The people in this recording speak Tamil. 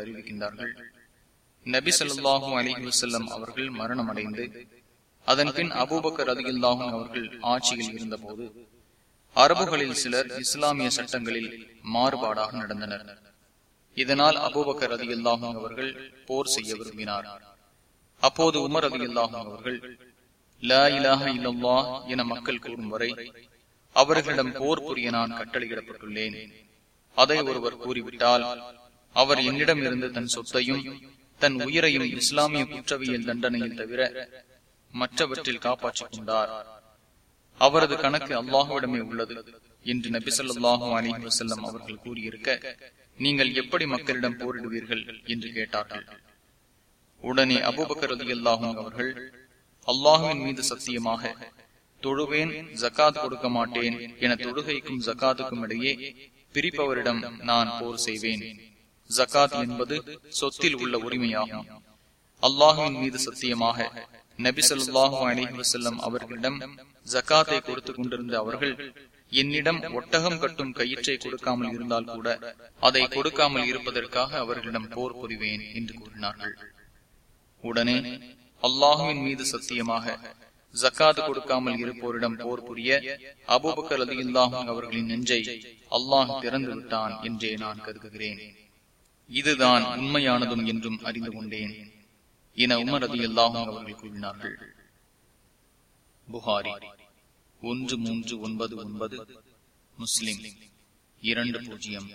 அறிவிக்கின்றார்கள் நபி சொல்லாஹும் அலிஹி வசல்லம் அவர்கள் மரணம் அடைந்து அதன் பின் அபூபக்கர் ரதி அவர்கள் ஆட்சியில் இருந்தபோது அரபுகளில் சிலர் இஸ்லாமிய சட்டங்களில் மாறுபாடாக நடந்தனர். இதனால் அபூபக்கர் ரதி அவர்கள் போர் செய்ய விரும்பினார். அப்போது உமர் ரதி அவர்கள் லா இலாஹ இல்லல்லா என மக்கள் கூறும் வரை அவர்களிடம் போர் புரிய நான் கட்டளையிடப்பட்டுள்ளேன். அதை ஒருவர் கூறிவிட்டால் அவர் என்னிடம் இருந்து தன் சொத்தையும் தன் உயிரையும் இஸ்லாமிய குற்றவியல் தண்டனையில் தவிர மற்றவற்றில் காப்பாற்றிக் கொண்டார். அவரது கணக்கு அல்லாஹுவிடமே உள்ளது என்று நபி சொல்லாஹு அலிஹி வசல்லம் அவர்கள் கூறியிருக்க நீங்கள் எப்படி மக்களிடம் போரிடுவீர்கள் என்று கேட்டார்கள். உடனே அபுபக்கர் அலி அல்லாஹும் அவர்கள் அல்லாஹுவின் மீது சத்தியமாக தொழுவேன் ஜக்காத் கொடுக்க மாட்டேன் என தொழுகைக்கும் ஜக்காத்துக்கும் இடையே பிரிப்பவரிடம் நான் போர் செய்வேன். ஜக்காத் என்பது சொத்தில் உள்ள உரிமையாகும். அல்லாஹுவின் மீது சத்தியமாக நபி சொல்லாஹு அலிஹி வசல்லம் அவர்களிடம் ஜக்காத்தை கொடுத்து கொண்டிருந்த அவர்கள் என்னிடம் ஒட்டகம் கட்டும் கயிற்றை கொடுக்காமல் இருந்தால் கூட அதை கொடுக்காமல் இருப்பதற்காக அவர்களிடம் போர் புரிவேன் என்று கூறினார்கள். உடனே அல்லாஹுவின் மீது சத்தியமாக ஜக்காது கொடுக்காமல் இருப்போரிடம் போர் புரிய அபூபக்கர் அலி அவர்களின் நெஞ்சை அல்லாஹ் திறந்து விட்டான் என்றே நான் கருதுகிறேன். இதுதான் உண்மையானதும் என்றும் அறிந்து கொண்டேன் என உமர் அலி அல்லாஹும் அவர்கள் கூறினார்கள். புகாரி ஒன்று மூன்று ஒன்பது ஒன்பது முஸ்லிம் இரண்டு பூஜ்ஜியம்.